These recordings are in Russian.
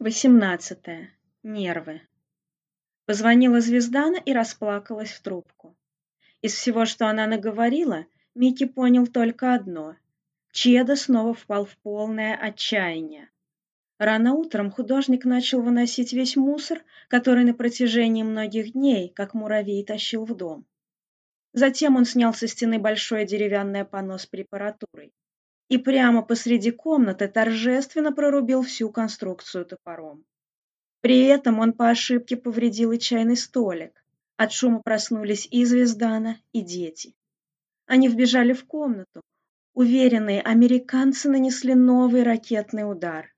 Восемнадцатое. Нервы. Позвонила Звездана и расплакалась в трубку. Из всего, что она наговорила, Микки понял только одно. Чеда снова впал в полное отчаяние. Рано утром художник начал выносить весь мусор, который на протяжении многих дней, как муравей, тащил в дом. Затем он снял со стены большое деревянное панно с препаратурой и прямо посреди комнаты торжественно прорубил всю конструкцию топором. При этом он по ошибке повредил и чайный столик. От шума проснулись и Звездана, и дети. Они вбежали в комнату. Уверенные, американцы нанесли новый ракетный удар.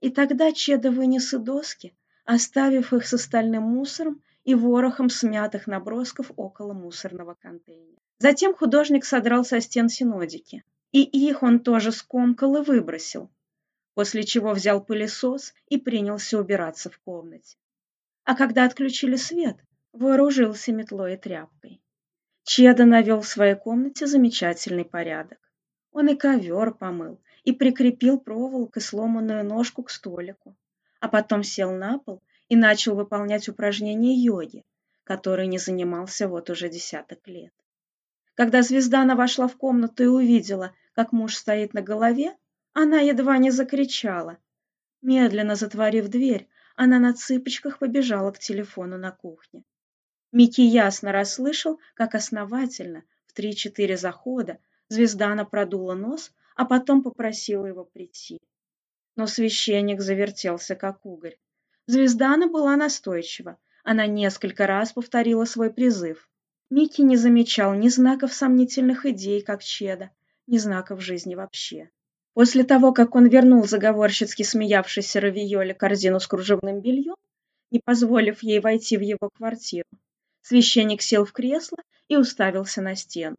И тогда Чеда вынес и доски, оставив их с остальным мусором и ворохом смятых набросков около мусорного контейнера. Затем художник содрал со стен синодики, и их он тоже скомкал и выбросил, после чего взял пылесос и принялся убираться в комнате. А когда отключили свет, вооружился метлой и тряпкой. Чеда навел в своей комнате замечательный порядок. Он и ковер помыл, и прикрепил проволокой сломанную ножку к столику, а потом сел на пол и начал выполнять упражнения йоги, которые не занимался вот уже десяток лет. Когда Звездана вошла в комнату и увидела, как муж стоит на голове, она едва не закричала. Медленно затворив дверь, она на цыпочках побежала к телефону на кухне. Микки ясно расслышал, как основательно, в три-четыре захода, Звездана продула нос, а потом попросила его прийти. Но священник завертелся, как угорь. Звездана была настойчива. Она несколько раз повторила свой призыв. Микки не замечал ни знаков сомнительных идей, как Чеда, ни знаков жизни вообще. После того, как он вернул заговорщицки смеявшейся Равиоле корзину с кружевным бельем, не позволив ей войти в его квартиру, священник сел в кресло и уставился на стену.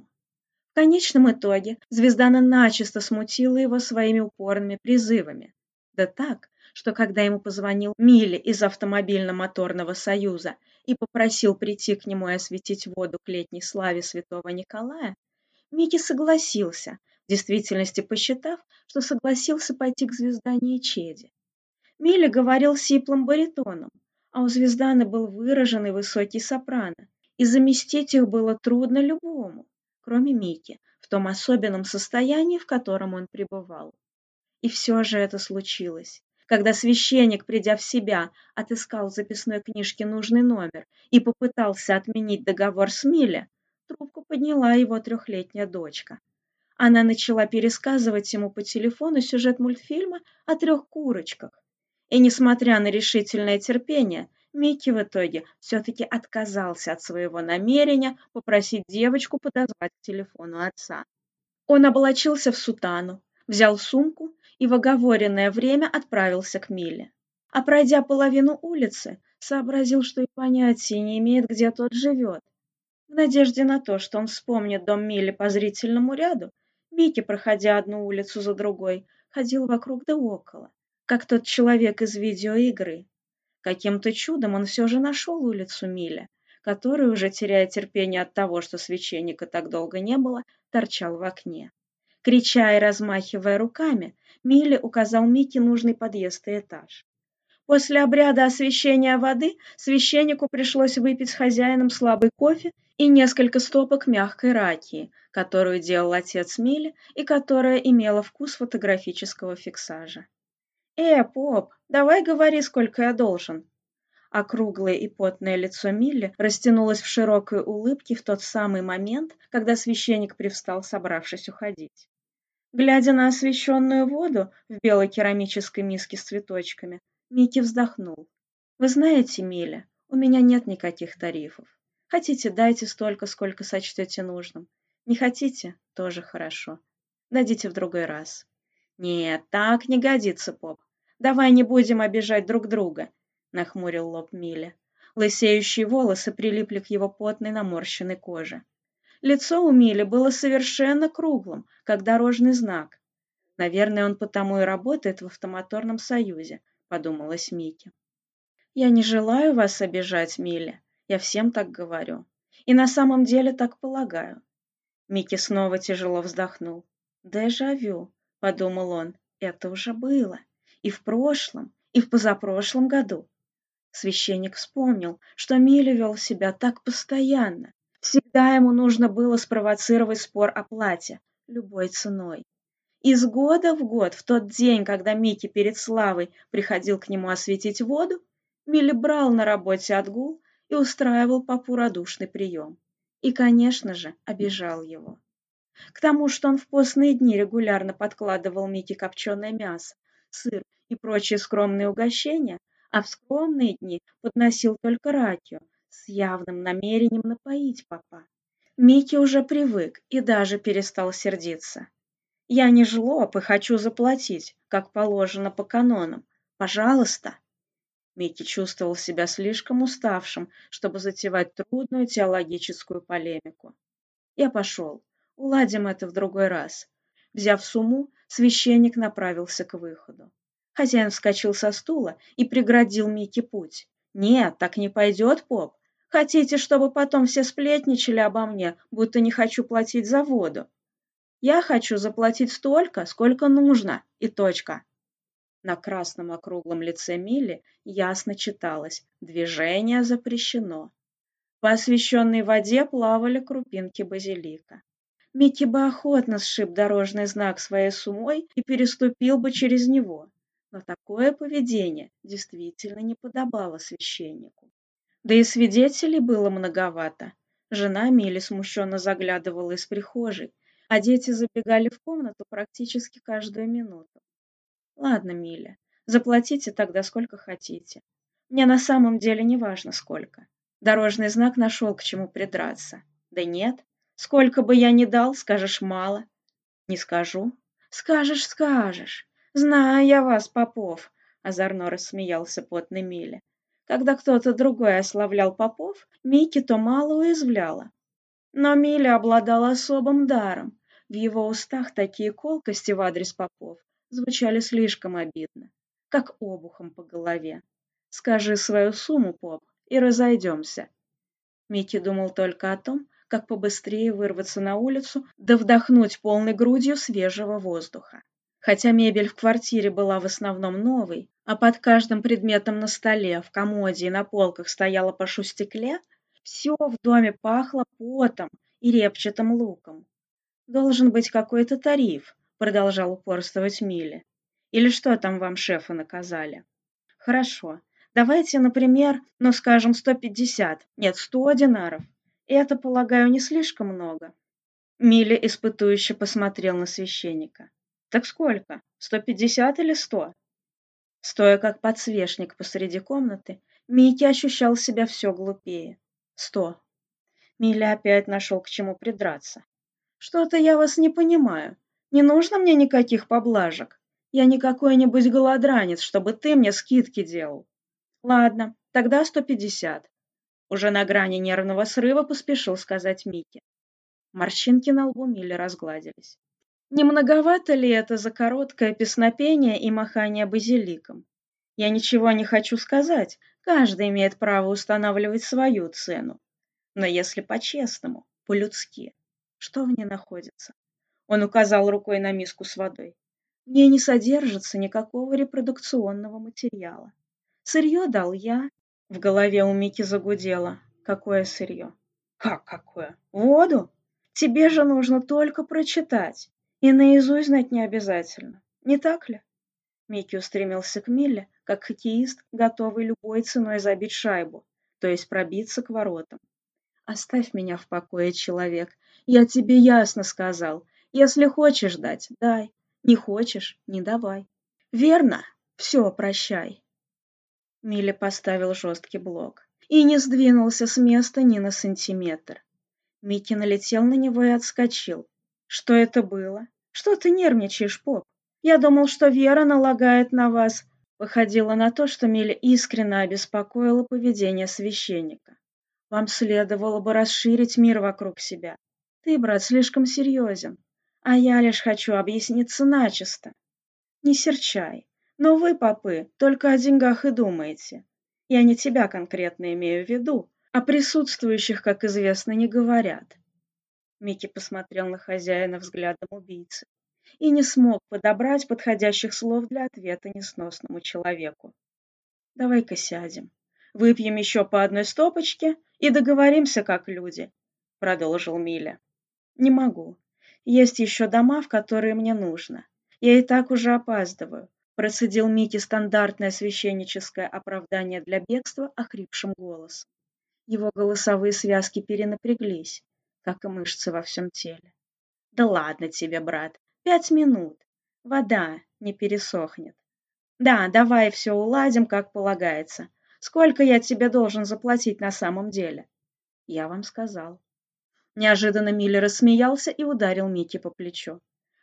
В конечном итоге Звездана начисто смутила его своими упорными призывами. Да так, что когда ему позвонил Милли из Автомобильно-моторного союза и попросил прийти к нему и осветить воду к летней славе святого Николая, Микки согласился, в действительности посчитав, что согласился пойти к Звездане и Чеде. Милли говорил сиплым баритоном, а у звезданы был выраженный высокий сопрано, и заместить их было трудно любому, кроме Мики, в том особенном состоянии, в котором он пребывал. И все же это случилось, когда священник, придя в себя, отыскал в записной книжке нужный номер и попытался отменить договор с Миле, трубку подняла его трехлетняя дочка. Она начала пересказывать ему по телефону сюжет мультфильма о трех курочках. И, несмотря на решительное терпение, Микки в итоге все-таки отказался от своего намерения попросить девочку подозвать к телефону отца. Он облачился в сутану, взял сумку и в оговоренное время отправился к Миле. А пройдя половину улицы, сообразил, что и понятия не имеет, где тот живет. В надежде на то, что он вспомнит дом Мили по зрительному ряду, Микки, проходя одну улицу за другой, ходил вокруг да около, как тот человек из видеоигры. Каким-то чудом он все же нашел улицу Миля, который, уже теряя терпение от того, что священника так долго не было, торчал в окне крича и размахивая руками, Милли указал Микки нужный подъезд и этаж. После обряда освящения воды священнику пришлось выпить с хозяином слабый кофе и несколько стопок мягкой ракии, которую делал отец Милли и которая имела вкус фотографического фиксажа. «Э, поп, давай говори, сколько я должен», Округлое и потное лицо Милли растянулось в широкой улыбке в тот самый момент, когда священник привстал, собравшись уходить. Глядя на освещенную воду в белой керамической миске с цветочками, Микки вздохнул. «Вы знаете, Милли, у меня нет никаких тарифов. Хотите, дайте столько, сколько сочтете нужным. Не хотите – тоже хорошо. Дадите в другой раз». «Нет, так не годится, Поп. Давай не будем обижать друг друга нахмурил лоб Миля. Лысеющие волосы прилипли к его потной наморщенной коже. Лицо у Мили было совершенно круглым, как дорожный знак. Наверное, он потому и работает в автомоторном союзе, подумалась Микки. Я не желаю вас обижать, Милли. Я всем так говорю. И на самом деле так полагаю. Микки снова тяжело вздохнул. «Дежавю», — подумал он, — «это уже было. И в прошлом, и в позапрошлом году. Священник вспомнил, что Милли вел себя так постоянно. Всегда ему нужно было спровоцировать спор о плате, любой ценой. Из года в год, в тот день, когда Микки перед Славой приходил к нему осветить воду, Милли брал на работе отгул и устраивал папу радушный прием. И, конечно же, обижал его. К тому, что он в постные дни регулярно подкладывал Микки копченое мясо, сыр и прочие скромные угощения, а в скромные дни подносил только ратью с явным намерением напоить папа. Микки уже привык и даже перестал сердиться. «Я не жлоб и хочу заплатить, как положено по канонам. Пожалуйста!» Микки чувствовал себя слишком уставшим, чтобы затевать трудную теологическую полемику. «Я пошел. Уладим это в другой раз». Взяв сумму, священник направился к выходу. Хозяин вскочил со стула и преградил Мике путь. «Нет, так не пойдет, поп. Хотите, чтобы потом все сплетничали обо мне, будто не хочу платить за воду? Я хочу заплатить столько, сколько нужно, и точка». На красном округлом лице Милли ясно читалось «Движение запрещено». По освещенной воде плавали крупинки базилика. Микки бы охотно сшиб дорожный знак своей сумой и переступил бы через него, но такое поведение действительно не подобало священнику. Да и свидетелей было многовато. Жена Мили смущенно заглядывала из прихожей, а дети забегали в комнату практически каждую минуту. «Ладно, Миля, заплатите тогда сколько хотите. Мне на самом деле не важно сколько. Дорожный знак нашел, к чему придраться. Да нет, сколько бы я ни дал, скажешь мало. Не скажу. Скажешь, скажешь. «Знаю я вас, Попов», — озорно рассмеялся потный Миля. Когда кто-то другой ославлял Попов, Микки то мало уязвляла. Но Миля обладал особым даром. В его устах такие колкости в адрес Попов звучали слишком обидно, как обухом по голове. «Скажи свою сумму, Поп, и разойдемся». Микки думал только о том, как побыстрее вырваться на улицу, да вдохнуть полной грудью свежего воздуха хотя мебель в квартире была в основном новой, а под каждым предметом на столе, в комоде и на полках стояло по шустекле, все в доме пахло потом и репчатым луком. «Должен быть какой-то тариф», — продолжал упорствовать Милли. «Или что там вам шефы наказали?» «Хорошо. Давайте, например, ну, скажем, 150, нет, 100 динаров. Это, полагаю, не слишком много». Милли испытующе посмотрел на священника. Так сколько? Сто пятьдесят или 100? Стоя как подсвечник посреди комнаты, Мики ощущал себя все глупее. 100. Миля опять нашел к чему придраться. «Что-то я вас не понимаю. Не нужно мне никаких поблажек. Я не какой-нибудь голодранец, чтобы ты мне скидки делал». «Ладно, тогда сто пятьдесят». Уже на грани нервного срыва поспешил сказать Мики. Морщинки на лбу Милли разгладились. Немноговато ли это за короткое песнопение и махание базиликом? Я ничего не хочу сказать, каждый имеет право устанавливать свою цену. Но если по-честному, по-людски, что в ней находится? Он указал рукой на миску с водой. В ней не содержится никакого репродукционного материала. Сырье дал я. В голове у Мики загудело. Какое сырье? Как какое? Воду? Тебе же нужно только прочитать. И наизусть знать не обязательно. Не так ли? Микки устремился к Милле, как хоккеист, готовый любой ценой забить шайбу, то есть пробиться к воротам. «Оставь меня в покое, человек. Я тебе ясно сказал. Если хочешь дать, дай. Не хочешь — не давай. Верно? Все, прощай». Милли поставил жесткий блок и не сдвинулся с места ни на сантиметр. Микки налетел на него и отскочил, что это было? Что ты нервничаешь, Поп? Я думал, что Вера налагает на вас. Выходило на то, что Миля искренне обеспокоила поведение священника. Вам следовало бы расширить мир вокруг себя. Ты, брат, слишком серьезен. А я лишь хочу объясниться начисто. Не серчай. Но вы, попы, только о деньгах и думаете. Я не тебя конкретно имею в виду, а присутствующих, как известно, не говорят. Микки посмотрел на хозяина взглядом убийцы и не смог подобрать подходящих слов для ответа несносному человеку. «Давай-ка сядем, выпьем еще по одной стопочке и договоримся, как люди», — продолжил Миля. «Не могу. Есть еще дома, в которые мне нужно. Я и так уже опаздываю», — процедил Микки стандартное священническое оправдание для бегства охрипшим голосом. Его голосовые связки перенапряглись, как и мышцы во всем теле. «Да ладно тебе, брат, пять минут. Вода не пересохнет. Да, давай все уладим, как полагается. Сколько я тебе должен заплатить на самом деле?» «Я вам сказал». Неожиданно Миллер рассмеялся и ударил Микки по плечу.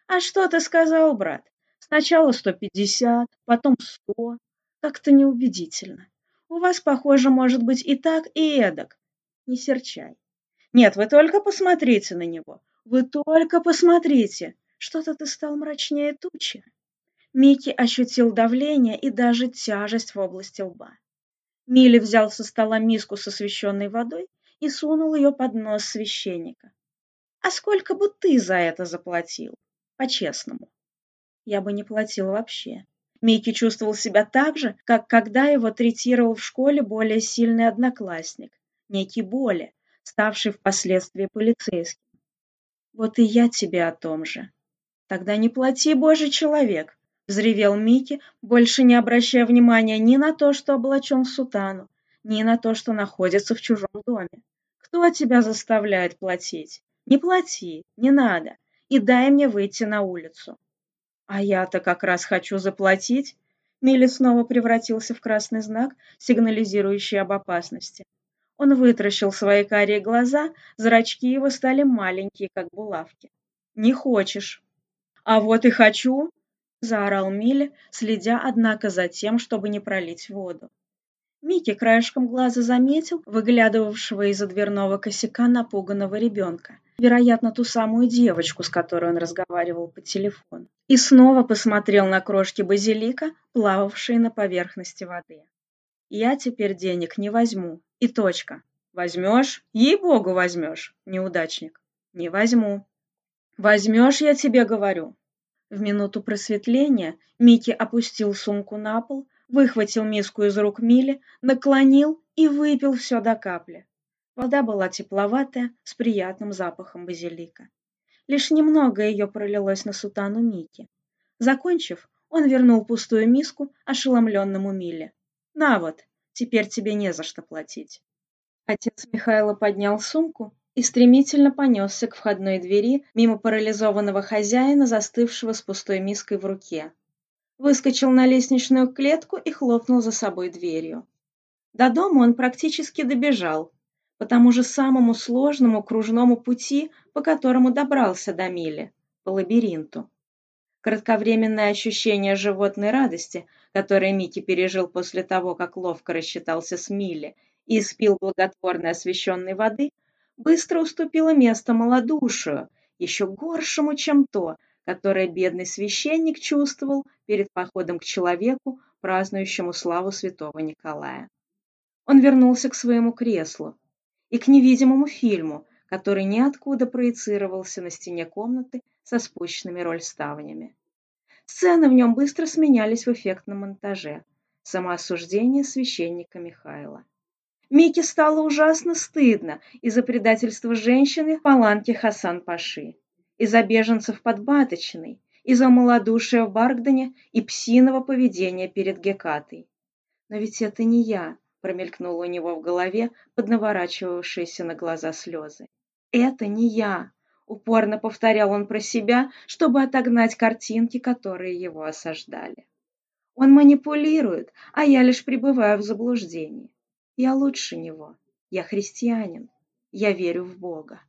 «А что ты сказал, брат? Сначала сто пятьдесят, потом 100. Как-то неубедительно. У вас, похоже, может быть и так, и эдак. Не серчай. Нет, вы только посмотрите на него. Вы только посмотрите. Что-то ты стал мрачнее тучи. Микки ощутил давление и даже тяжесть в области лба. Милли взял со стола миску с освященной водой и сунул ее под нос священника. «А сколько бы ты за это заплатил? По-честному». «Я бы не платил вообще». Микки чувствовал себя так же, как когда его третировал в школе более сильный одноклассник, некий Боли, ставший впоследствии полицейским. Вот и я тебе о том же. Тогда не плати, божий человек, взревел Микки, больше не обращая внимания ни на то, что облачен в сутану, ни на то, что находится в чужом доме. Кто тебя заставляет платить? Не плати, не надо, и дай мне выйти на улицу. А я-то как раз хочу заплатить. Милли снова превратился в красный знак, сигнализирующий об опасности. Он вытращил свои карие глаза, зрачки его стали маленькие, как булавки. «Не хочешь». «А вот и хочу!» – заорал Миля, следя, однако, за тем, чтобы не пролить воду. Микки краешком глаза заметил выглядывавшего из-за дверного косяка напуганного ребенка, вероятно, ту самую девочку, с которой он разговаривал по телефону, и снова посмотрел на крошки базилика, плававшие на поверхности воды. «Я теперь денег не возьму», и точка. Возьмешь? Ей-богу, возьмешь, неудачник. Не возьму. Возьмешь, я тебе говорю. В минуту просветления Микки опустил сумку на пол, выхватил миску из рук Мили, наклонил и выпил все до капли. Вода была тепловатая, с приятным запахом базилика. Лишь немного ее пролилось на сутану Мики. Закончив, он вернул пустую миску ошеломленному Миле. «На вот, Теперь тебе не за что платить. Отец Михайла поднял сумку и стремительно понесся к входной двери мимо парализованного хозяина, застывшего с пустой миской в руке. Выскочил на лестничную клетку и хлопнул за собой дверью. До дома он практически добежал, по тому же самому сложному кружному пути, по которому добрался до Мили, по лабиринту. Кратковременное ощущение животной радости, которое Микки пережил после того, как ловко рассчитался с Милли и спил благотворно освещенной воды, быстро уступило место малодушию, еще горшему, чем то, которое бедный священник чувствовал перед походом к человеку, празднующему славу святого Николая. Он вернулся к своему креслу и к невидимому фильму, который ниоткуда проецировался на стене комнаты со спущенными рольставнями. Сцены в нем быстро сменялись в эффектном монтаже. Самоосуждение священника Михаила. Мике стало ужасно стыдно из-за предательства женщины в паланке Хасан Паши, из-за беженцев под Баточиной, из-за малодушия в Бардане и псиного поведения перед Гекатой. Но ведь это не я, промелькнуло у него в голове поднаворачивавшиеся на глаза слезы. «Это не я!» — упорно повторял он про себя, чтобы отогнать картинки, которые его осаждали. «Он манипулирует, а я лишь пребываю в заблуждении. Я лучше него. Я христианин. Я верю в Бога».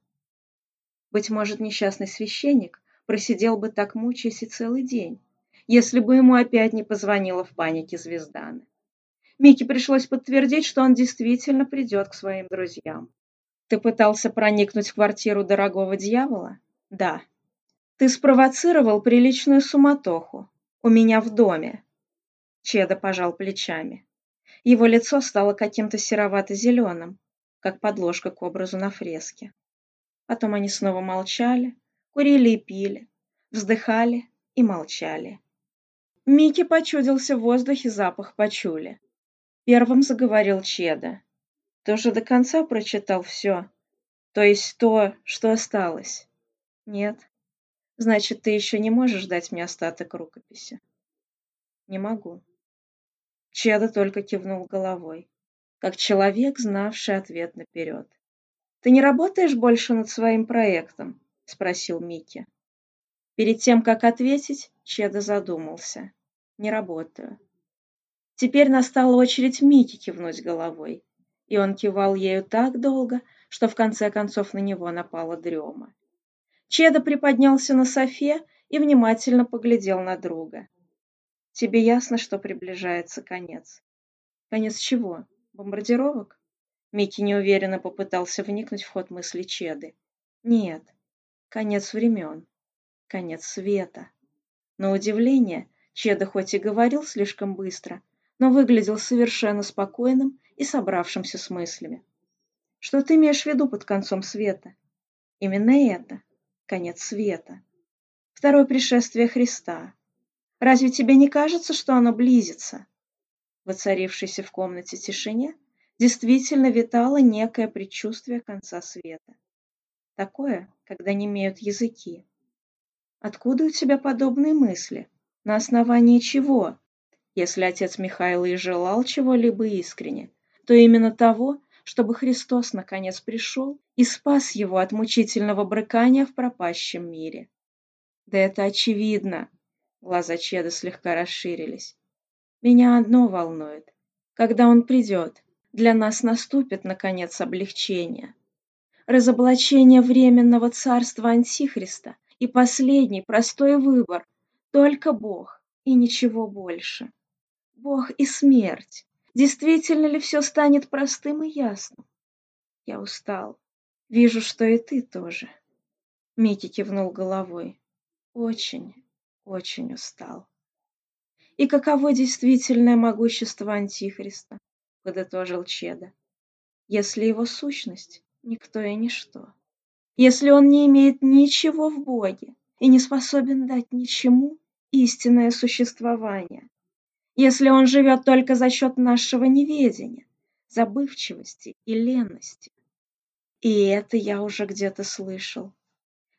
Быть может, несчастный священник просидел бы так, мучаясь и целый день, если бы ему опять не позвонила в панике Звезданы. Мике пришлось подтвердить, что он действительно придет к своим друзьям. «Ты пытался проникнуть в квартиру дорогого дьявола?» «Да». «Ты спровоцировал приличную суматоху. У меня в доме». Чеда пожал плечами. Его лицо стало каким-то серовато-зеленым, как подложка к образу на фреске. Потом они снова молчали, курили и пили, вздыхали и молчали. Микки почудился в воздухе запах почули. Первым заговорил Чеда. Ты уже до конца прочитал все? То есть то, что осталось? Нет. Значит, ты еще не можешь дать мне остаток рукописи? Не могу. Чеда только кивнул головой, как человек, знавший ответ наперед. Ты не работаешь больше над своим проектом? спросил Микки. Перед тем, как ответить, Чеда задумался. Не работаю. Теперь настала очередь Мики кивнуть головой, и он кивал ею так долго, что в конце концов на него напала дрема. Чеда приподнялся на софе и внимательно поглядел на друга. «Тебе ясно, что приближается конец?» «Конец чего? Бомбардировок?» Микки неуверенно попытался вникнуть в ход мысли Чеды. «Нет, конец времен, конец света». На удивление, Чеда хоть и говорил слишком быстро, но выглядел совершенно спокойным и собравшимся с мыслями. «Что ты имеешь в виду под концом света?» «Именно это. Конец света. Второе пришествие Христа. Разве тебе не кажется, что оно близится?» Воцарившейся в комнате тишине действительно витало некое предчувствие конца света. Такое, когда не имеют языки. «Откуда у тебя подобные мысли? На основании чего?» Если отец Михаил и желал чего-либо искренне, то именно того, чтобы Христос наконец пришел и спас его от мучительного брыкания в пропащем мире. Да это очевидно. Глаза Чеда слегка расширились. Меня одно волнует. Когда он придет, для нас наступит, наконец, облегчение. Разоблачение временного царства Антихриста и последний простой выбор – только Бог и ничего больше. Бог и смерть? Действительно ли все станет простым и ясным? Я устал. Вижу, что и ты тоже. Микки кивнул головой. Очень, очень устал. И каково действительное могущество Антихриста? Подытожил Чеда. Если его сущность — никто и ничто. Если он не имеет ничего в Боге и не способен дать ничему истинное существование, если он живет только за счет нашего неведения, забывчивости и лености. И это я уже где-то слышал.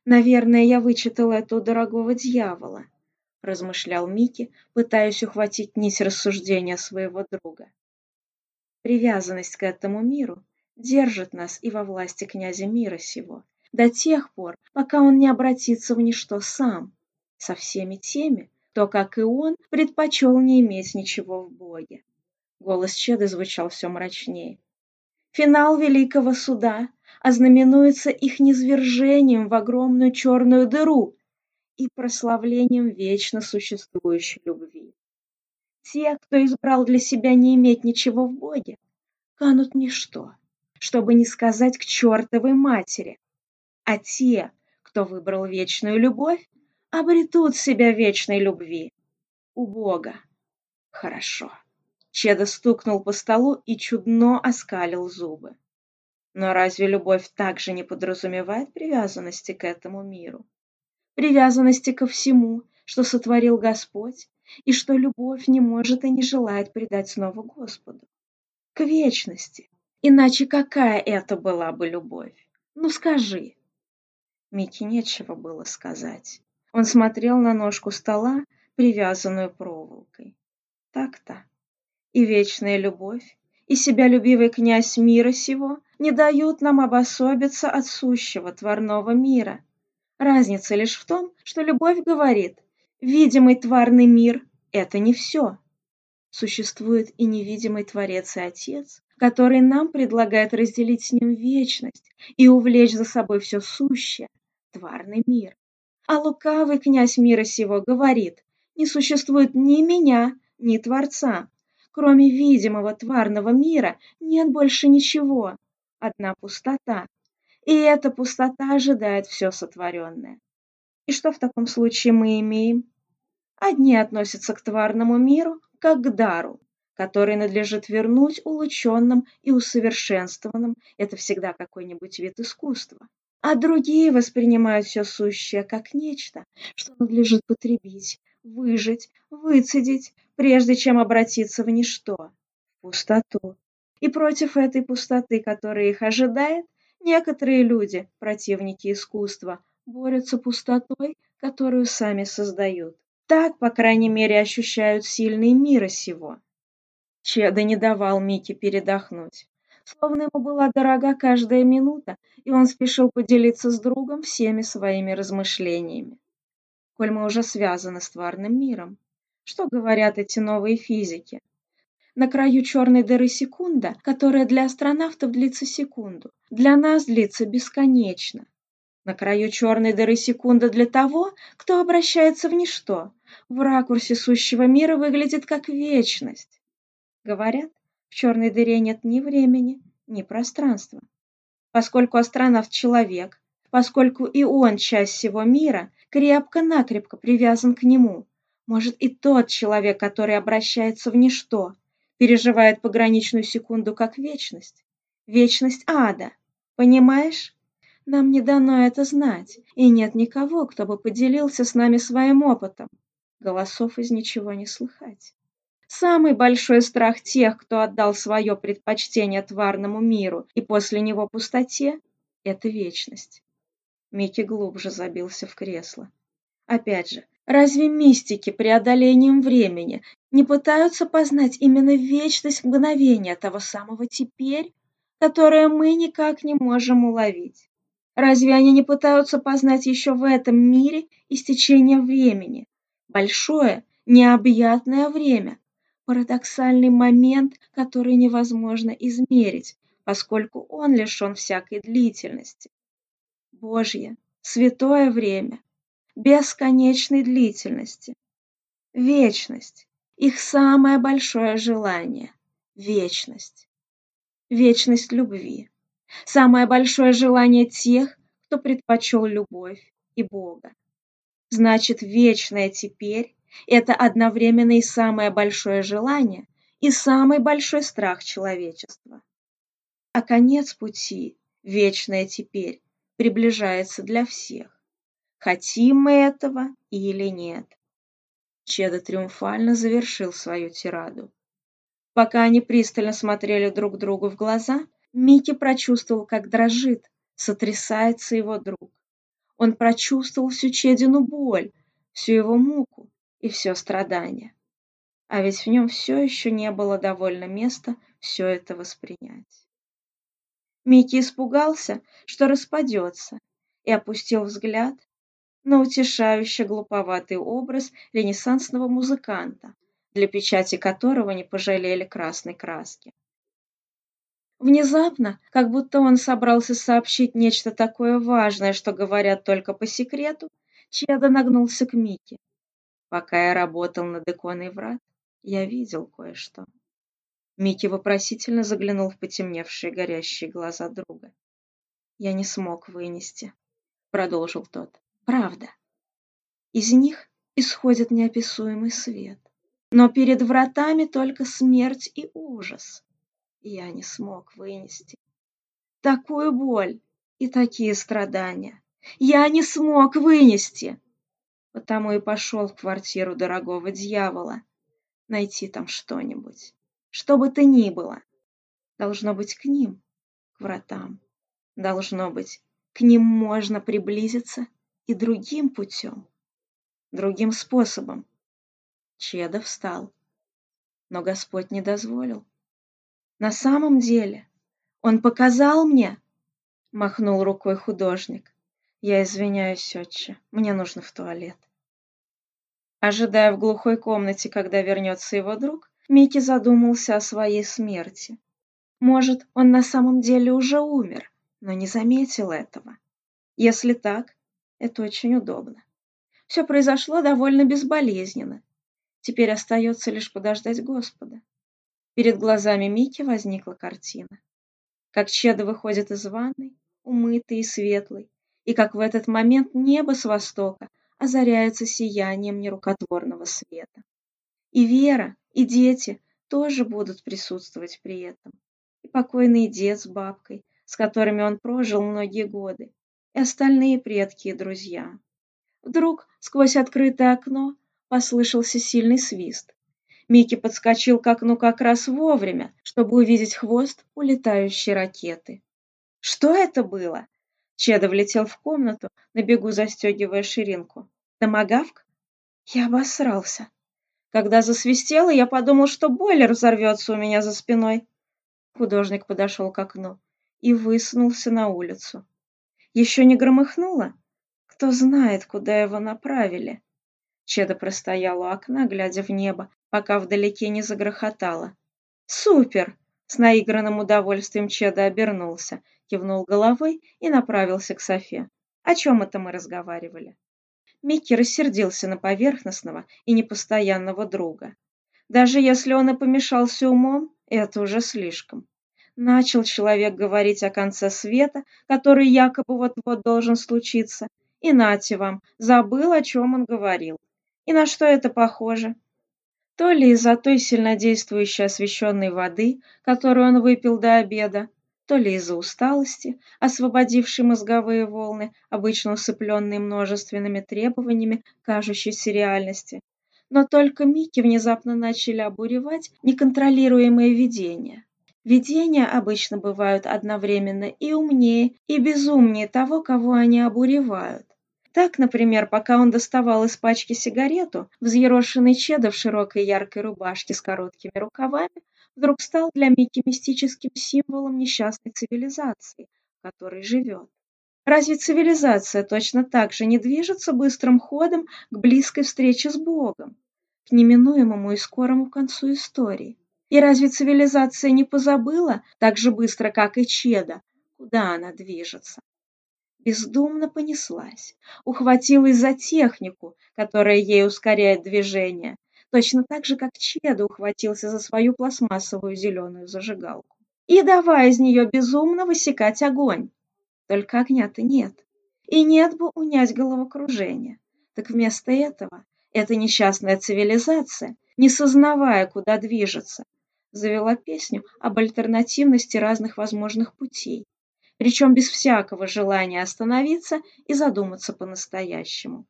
Наверное, я вычитал это у дорогого дьявола, размышлял Микки, пытаясь ухватить нить рассуждения своего друга. Привязанность к этому миру держит нас и во власти князя мира сего, до тех пор, пока он не обратится в ничто сам, со всеми теми, то, как и он, предпочел не иметь ничего в Боге. Голос Чеда звучал все мрачнее. Финал Великого Суда ознаменуется их низвержением в огромную черную дыру и прославлением вечно существующей любви. Те, кто избрал для себя не иметь ничего в Боге, канут ничто, чтобы не сказать к чертовой матери. А те, кто выбрал вечную любовь, обретут себя вечной любви. У Бога. Хорошо. Чеда стукнул по столу и чудно оскалил зубы. Но разве любовь также не подразумевает привязанности к этому миру? Привязанности ко всему, что сотворил Господь, и что любовь не может и не желает предать снова Господу. К вечности. Иначе какая это была бы любовь? Ну скажи. Мике нечего было сказать. Он смотрел на ножку стола, привязанную проволокой. Так-то. И вечная любовь, и себялюбивый князь мира сего не дают нам обособиться от сущего тварного мира. Разница лишь в том, что любовь говорит, видимый тварный мир – это не все. Существует и невидимый Творец и Отец, который нам предлагает разделить с ним вечность и увлечь за собой все сущее, тварный мир. А лукавый князь мира сего говорит, не существует ни меня, ни Творца. Кроме видимого тварного мира нет больше ничего, одна пустота. И эта пустота ожидает все сотворенное. И что в таком случае мы имеем? Одни относятся к тварному миру как к дару, который надлежит вернуть улучшенным и усовершенствованным. Это всегда какой-нибудь вид искусства а другие воспринимают все сущее как нечто, что надлежит потребить, выжить, выцедить, прежде чем обратиться в ничто, в пустоту. И против этой пустоты, которая их ожидает, некоторые люди, противники искусства, борются пустотой, которую сами создают. Так, по крайней мере, ощущают сильные мира сего. Чеда не давал Мике передохнуть словно ему была дорога каждая минута, и он спешил поделиться с другом всеми своими размышлениями. Коль мы уже связаны с тварным миром, что говорят эти новые физики? На краю черной дыры секунда, которая для астронавтов длится секунду, для нас длится бесконечно. На краю черной дыры секунда для того, кто обращается в ничто. В ракурсе сущего мира выглядит как вечность. Говорят, в черной дыре нет ни времени, ни пространства. Поскольку астронавт – человек, поскольку и он часть всего мира, крепко-накрепко привязан к нему. Может и тот человек, который обращается в ничто, переживает пограничную секунду как вечность. Вечность ада. Понимаешь? Нам не дано это знать, и нет никого, кто бы поделился с нами своим опытом. Голосов из ничего не слыхать. Самый большой страх тех, кто отдал свое предпочтение тварному миру и после него пустоте, — это вечность. Микки глубже забился в кресло. Опять же, разве мистики преодолением времени не пытаются познать именно вечность мгновения того самого «теперь», которое мы никак не можем уловить? Разве они не пытаются познать еще в этом мире истечение времени, большое, необъятное время, парадоксальный момент, который невозможно измерить, поскольку он лишен всякой длительности. Божье, святое время, бесконечной длительности, вечность, их самое большое желание – вечность, вечность любви, самое большое желание тех, кто предпочел любовь и Бога. Значит, вечное теперь это одновременно и самое большое желание, и самый большой страх человечества. А конец пути, вечное теперь, приближается для всех. Хотим мы этого или нет. Чеда триумфально завершил свою тираду. Пока они пристально смотрели друг другу в глаза, Микки прочувствовал, как дрожит, сотрясается его друг. Он прочувствовал всю Чедину боль, всю его муку, и все страдание. А ведь в нем все еще не было довольно места все это воспринять. Микки испугался, что распадется, и опустил взгляд на утешающе глуповатый образ ренессансного музыканта, для печати которого не пожалели красной краски. Внезапно, как будто он собрался сообщить нечто такое важное, что говорят только по секрету, Чеда нагнулся к Мике. Пока я работал над иконой врат, я видел кое-что. Микки вопросительно заглянул в потемневшие горящие глаза друга. «Я не смог вынести», — продолжил тот. «Правда. Из них исходит неописуемый свет. Но перед вратами только смерть и ужас. Я не смог вынести. Такую боль и такие страдания. Я не смог вынести!» потому и пошел в квартиру дорогого дьявола. Найти там что-нибудь, что бы то ни было. Должно быть к ним, к вратам. Должно быть, к ним можно приблизиться и другим путем, другим способом. Чеда встал, но Господь не дозволил. На самом деле, он показал мне, махнул рукой художник. Я извиняюсь, отче, мне нужно в туалет. Ожидая в глухой комнате, когда вернется его друг, Микки задумался о своей смерти. Может, он на самом деле уже умер, но не заметил этого. Если так, это очень удобно. Все произошло довольно безболезненно. Теперь остается лишь подождать Господа. Перед глазами Мики возникла картина. Как Чеда выходит из ванной, умытый и светлый, и как в этот момент небо с востока озаряются сиянием нерукотворного света. И Вера, и дети тоже будут присутствовать при этом. И покойный дед с бабкой, с которыми он прожил многие годы, и остальные предки и друзья. Вдруг сквозь открытое окно послышался сильный свист. Микки подскочил к окну как раз вовремя, чтобы увидеть хвост улетающей ракеты. Что это было? Чеда влетел в комнату, на бегу застегивая ширинку. Домогавк? Я обосрался. Когда засвистело, я подумал, что бойлер взорвется у меня за спиной. Художник подошел к окну и высунулся на улицу. Еще не громыхнуло? Кто знает, куда его направили. Чеда простоял у окна, глядя в небо, пока вдалеке не загрохотало. «Супер! С наигранным удовольствием Чеда обернулся, кивнул головой и направился к Софе. О чем это мы разговаривали? Микки рассердился на поверхностного и непостоянного друга. Даже если он и помешался умом, это уже слишком. Начал человек говорить о конце света, который якобы вот-вот должен случиться, и нате вам, забыл, о чем он говорил. И на что это похоже? то ли из-за той сильнодействующей освещенной воды, которую он выпил до обеда, то ли из-за усталости, освободившей мозговые волны, обычно усыпленные множественными требованиями кажущейся реальности. Но только Микки внезапно начали обуревать неконтролируемые видения. Видения обычно бывают одновременно и умнее, и безумнее того, кого они обуревают. Так, например, пока он доставал из пачки сигарету, взъерошенный Чеда в широкой яркой рубашке с короткими рукавами вдруг стал для Мики мистическим символом несчастной цивилизации, в которой живет. Разве цивилизация точно так же не движется быстрым ходом к близкой встрече с Богом, к неминуемому и скорому концу истории? И разве цивилизация не позабыла, так же быстро, как и Чеда, куда она движется? бездумно понеслась, ухватилась за технику, которая ей ускоряет движение, точно так же, как Чеда ухватился за свою пластмассовую зеленую зажигалку. И давай из нее безумно высекать огонь. Только огня-то нет. И нет бы унять головокружение. Так вместо этого эта несчастная цивилизация, не сознавая, куда движется, завела песню об альтернативности разных возможных путей причем без всякого желания остановиться и задуматься по-настоящему.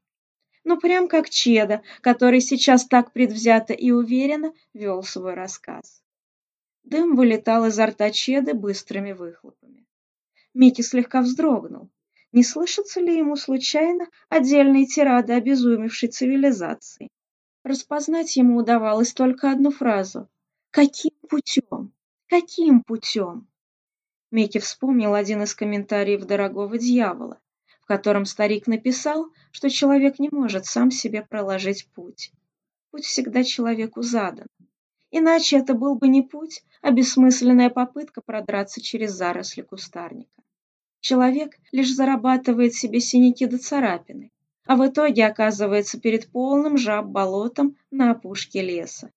Ну, прям как Чеда, который сейчас так предвзято и уверенно вел свой рассказ. Дым вылетал изо рта Чеды быстрыми выхлопами. Микки слегка вздрогнул. Не слышатся ли ему случайно отдельные тирады обезумевшей цивилизации? Распознать ему удавалось только одну фразу. «Каким путем? Каким путем?» Микки вспомнил один из комментариев «Дорогого дьявола», в котором старик написал, что человек не может сам себе проложить путь. Путь всегда человеку задан. Иначе это был бы не путь, а бессмысленная попытка продраться через заросли кустарника. Человек лишь зарабатывает себе синяки до царапины, а в итоге оказывается перед полным жаб-болотом на опушке леса.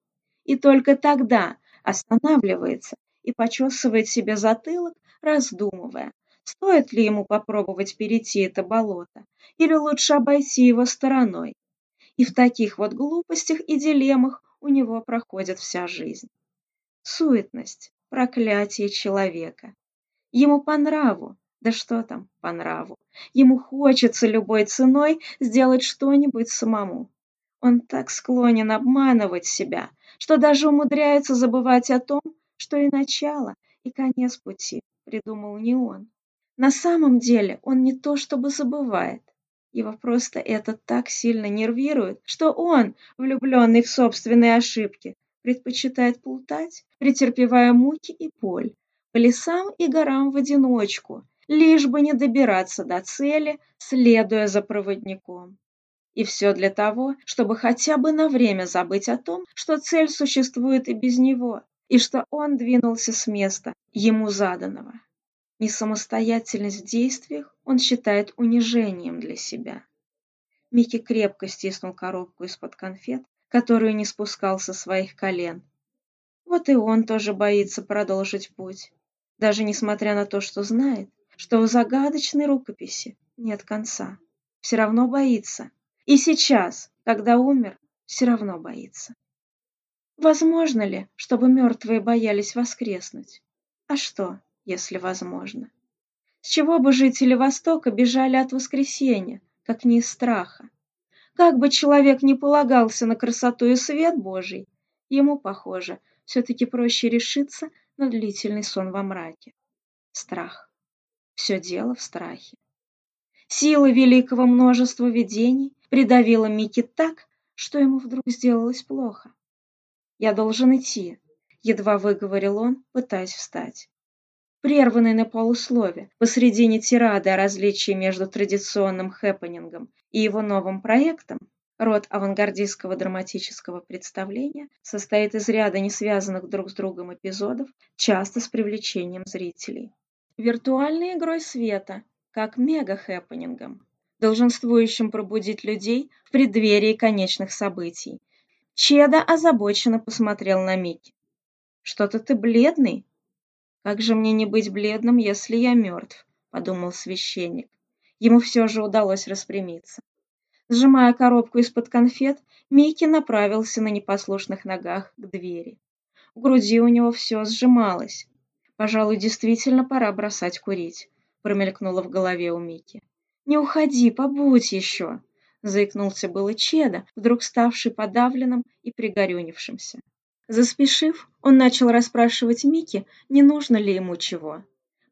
И только тогда останавливается и почесывает себе затылок раздумывая, стоит ли ему попробовать перейти это болото или лучше обойти его стороной. И в таких вот глупостях и дилеммах у него проходит вся жизнь. Суетность, проклятие человека. Ему по нраву, да что там по нраву, ему хочется любой ценой сделать что-нибудь самому. Он так склонен обманывать себя, что даже умудряется забывать о том, что и начало, и конец пути придумал не он. На самом деле он не то чтобы забывает. Его просто это так сильно нервирует, что он, влюбленный в собственные ошибки, предпочитает плутать, претерпевая муки и боль, по лесам и горам в одиночку, лишь бы не добираться до цели, следуя за проводником. И все для того, чтобы хотя бы на время забыть о том, что цель существует и без него, и что он двинулся с места, ему заданного. Несамостоятельность в действиях он считает унижением для себя. Микки крепко стиснул коробку из-под конфет, которую не спускал со своих колен. Вот и он тоже боится продолжить путь, даже несмотря на то, что знает, что у загадочной рукописи нет конца. Все равно боится. И сейчас, когда умер, все равно боится. Возможно ли, чтобы мертвые боялись воскреснуть? А что, если возможно? С чего бы жители Востока бежали от воскресения, как не из страха? Как бы человек не полагался на красоту и свет Божий, ему, похоже, все-таки проще решиться на длительный сон во мраке. Страх. Все дело в страхе. Сила великого множества видений придавила Микки так, что ему вдруг сделалось плохо. Я должен идти, едва выговорил он, пытаясь встать. Прерванный на полуслове, посредине тирады о различии между традиционным хэппенингом и его новым проектом, род авангардистского драматического представления состоит из ряда несвязанных друг с другом эпизодов, часто с привлечением зрителей. Виртуальной игрой света, как мега-хэппенингом, долженствующим пробудить людей в преддверии конечных событий, чеда озабоченно посмотрел на микки. Что то ты бледный? Как же мне не быть бледным если я мертв подумал священник. Ему все же удалось распрямиться. Сжимая коробку из под конфет микки направился на непослушных ногах к двери. В груди у него все сжималось. Пожалуй действительно пора бросать курить промелькнуло в голове у мики не уходи побудь еще заикнулся было Чеда, вдруг ставший подавленным и пригорюнившимся. Заспешив, он начал расспрашивать Мики, не нужно ли ему чего.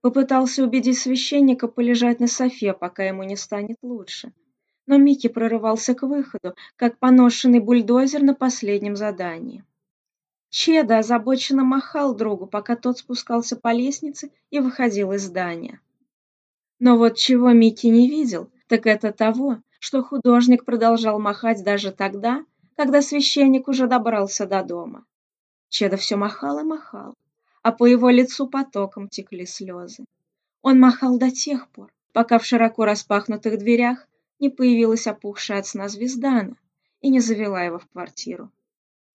Попытался убедить священника полежать на софе, пока ему не станет лучше. Но Мики прорывался к выходу, как поношенный бульдозер на последнем задании. Чеда озабоченно махал другу, пока тот спускался по лестнице и выходил из здания. Но вот чего Мики не видел, так это того, что художник продолжал махать даже тогда, когда священник уже добрался до дома. Чеда все махал и махал, а по его лицу потоком текли слезы. Он махал до тех пор, пока в широко распахнутых дверях не появилась опухшая от сна звездана и не завела его в квартиру.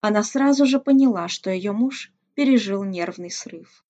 Она сразу же поняла, что ее муж пережил нервный срыв.